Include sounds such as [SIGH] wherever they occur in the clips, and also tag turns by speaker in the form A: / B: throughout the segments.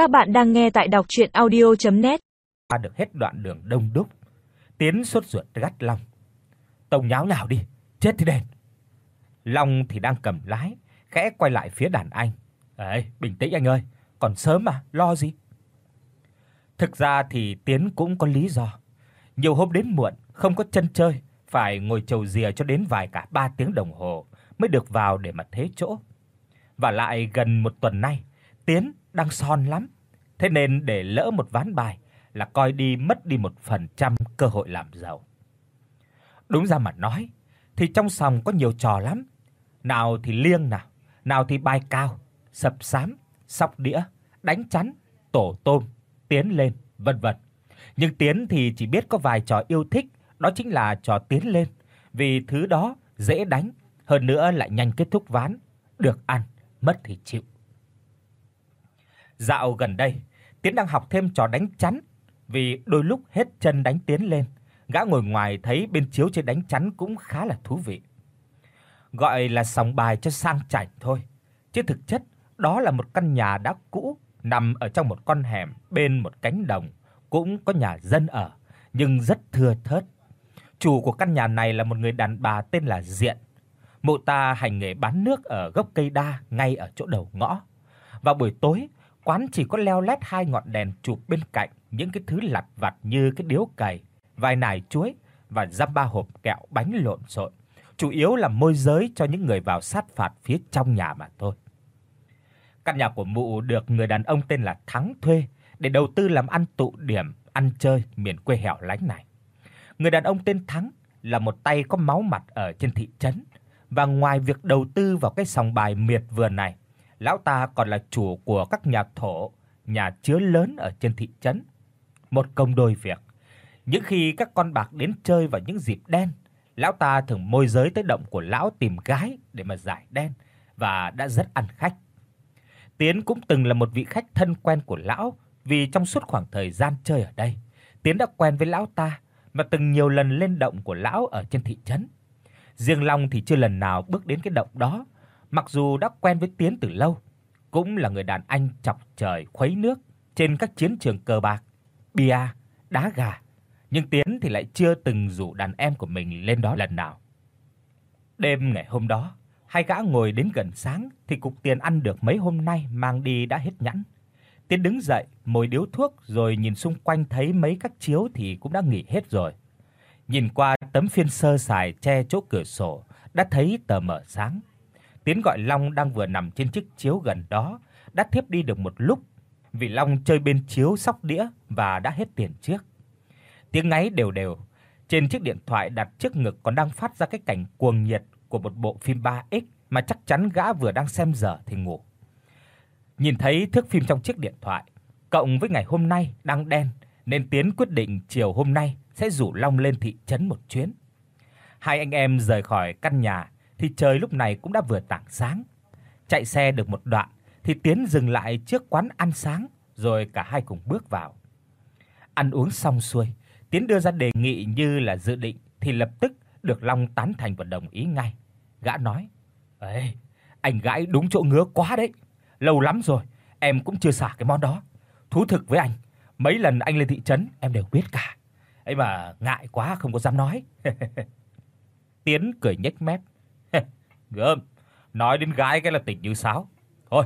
A: Các bạn đang nghe tại đọc audio net
B: Qua được hết đoạn đường đông đúc, Tiến sốt ruột gắt lòng, Tông nháo nhào đi, chết thì đền. Long thì đang cầm lái, khẽ quay lại phía đàn anh. "Ấy, bình tĩnh anh ơi, còn sớm mà, lo gì?" Thực ra thì Tiến cũng có lý do. Nhiều hôm đến muộn, không có chân chơi, phải ngồi chầu rìa cho đến vài cả 3 tiếng đồng hồ mới được vào để mà thế chỗ. Và lại gần một tuần nay, Tiến đang son lắm, thế nên để lỡ một ván bài là coi đi mất đi một phần trăm cơ hội làm giàu. Đúng ra mà nói thì trong sòng có nhiều trò lắm, nào thì liêng nào, nào thì bài cao, sập sám, sóc đĩa, đánh chắn, tổ tôm, tiến lên, vân vân. Nhưng Tiến thì chỉ biết có vài trò yêu thích, đó chính là trò tiến lên, vì thứ đó dễ đánh, hơn nữa lại nhanh kết thúc ván, được ăn, mất thì chịu. Dạo gần đây, Tiến đang học thêm trò đánh chắn, vì đôi lúc hết chân đánh tiến lên, gã ngồi ngoài thấy bên chiếu chơi đánh chắn cũng khá là thú vị. Gọi là sòng bài cho sang chảnh thôi, chứ thực chất đó là một căn nhà đã cũ nằm ở trong một con hẻm bên một cánh đồng, cũng có nhà dân ở, nhưng rất thưa thớt. Chủ của căn nhà này là một người đàn bà tên là Diện. Mụ ta hành nghề bán nước ở gốc cây đa ngay ở chỗ đầu ngõ. Vào buổi tối, quán chỉ có leo lét hai ngọn đèn chụp bên cạnh những cái thứ lặt vặt như cái điếu cày, vài nải chuối và dăm ba hộp kẹo bánh lộn xộn, chủ yếu là môi giới cho những người vào sát phạt phía trong nhà mà thôi. Căn nhà của mụ được người đàn ông tên là Thắng thuê để đầu tư làm ăn tụ điểm, ăn chơi miền quê hẻo lánh này. Người đàn ông tên Thắng là một tay có máu mặt ở trên thị trấn và ngoài việc đầu tư vào cái sòng bài miệt vườn này, lão ta còn là chủ của các nhà thổ, nhà chứa lớn ở trên thị trấn. Một công đôi việc. Những khi các con bạc đến chơi vào những dịp đen, lão ta thường môi giới tới động của lão tìm gái để mà giải đen và đã rất ăn khách. Tiến cũng từng là một vị khách thân quen của lão, vì trong suốt khoảng thời gian chơi ở đây, Tiến đã quen với lão ta mà từng nhiều lần lên động của lão ở trên thị trấn. Riêng Long thì chưa lần nào bước đến cái động đó, mặc dù đã quen với Tiến từ lâu, cũng là người đàn anh chọc trời khuấy nước trên các chiến trường cờ bạc, bia, đá gà, nhưng Tiến thì lại chưa từng rủ đàn em của mình lên đó lần nào. Đêm ngày hôm đó, hai gã ngồi đến gần sáng thì cục tiền ăn được mấy hôm nay mang đi đã hết nhẵn. Tiến đứng dậy, mồi điếu thuốc rồi nhìn xung quanh thấy mấy các chiếu thì cũng đã nghỉ hết rồi. Nhìn qua tấm phiên sơ sài che chỗ cửa sổ, đã thấy tờ mở sáng. Tiến gọi Long đang vừa nằm trên chiếc chiếu gần đó, đã thiếp đi được một lúc, vì Long chơi bên chiếu sóc đĩa và đã hết tiền trước. Tiếng ngáy đều đều, trên chiếc điện thoại đặt trước ngực còn đang phát ra cái cảnh cuồng nhiệt của một bộ phim 3X mà chắc chắn gã vừa đang xem giờ thì ngủ. Nhìn thấy thước phim trong chiếc điện thoại, cộng với ngày hôm nay đang đen nên Tiến quyết định chiều hôm nay sẽ rủ Long lên thị trấn một chuyến. Hai anh em rời khỏi căn nhà thì trời lúc này cũng đã vừa tảng sáng. Chạy xe được một đoạn thì Tiến dừng lại trước quán ăn sáng rồi cả hai cùng bước vào. Ăn uống xong xuôi, Tiến đưa ra đề nghị như là dự định thì lập tức được Long tán thành và đồng ý ngay. Gã nói: "Ê, anh gãi đúng chỗ ngứa quá đấy. Lâu lắm rồi em cũng chưa xả cái món đó. Thú thực với anh, mấy lần anh lên thị trấn em đều biết cả. Ấy mà ngại quá không có dám nói." [LAUGHS] Tiến cười nhếch mép. "Gớm, nói đến gái cái là tỉnh như sáo. Thôi,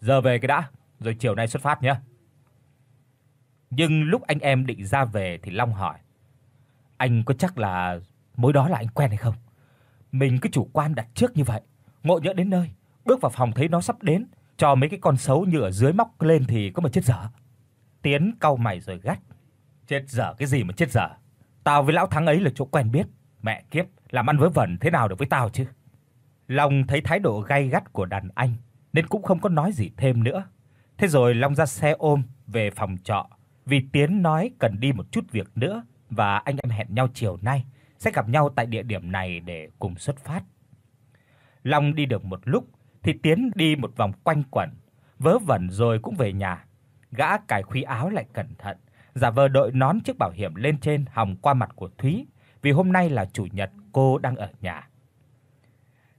B: giờ về cái đã, rồi chiều nay xuất phát nhé." Nhưng lúc anh em định ra về thì Long hỏi: "Anh có chắc là mối đó là anh quen hay không? Mình cứ chủ quan đặt trước như vậy, ngộ nhỡ đến nơi, bước vào phòng thấy nó sắp đến, cho mấy cái con xấu như ở dưới móc lên thì có mà chết dở." Tiến cau mày rồi gắt: "Chết dở cái gì mà chết dở? Tao với lão thắng ấy là chỗ quen biết, mẹ kiếp, làm ăn vớ vẩn thế nào được với tao chứ?" Long thấy thái độ gay gắt của đàn anh nên cũng không có nói gì thêm nữa. Thế rồi Long ra xe ôm về phòng trọ, vì Tiến nói cần đi một chút việc nữa và anh em hẹn nhau chiều nay sẽ gặp nhau tại địa điểm này để cùng xuất phát. Long đi được một lúc thì Tiến đi một vòng quanh quẩn, vớ vẩn rồi cũng về nhà. Gã cài khuy áo lại cẩn thận, giả vờ đội nón chiếc bảo hiểm lên trên hòng qua mặt của Thúy, vì hôm nay là chủ nhật cô đang ở nhà.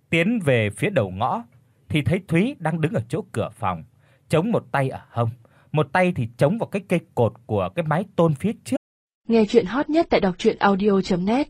B: Tiến về phía đầu ngõ thì thấy Thúy đang đứng ở chỗ cửa phòng, chống một tay ở hông, một tay thì chống vào cái cây cột của cái mái tôn phía trước.
C: Nghe truyện hot nhất tại doctruyenaudio.net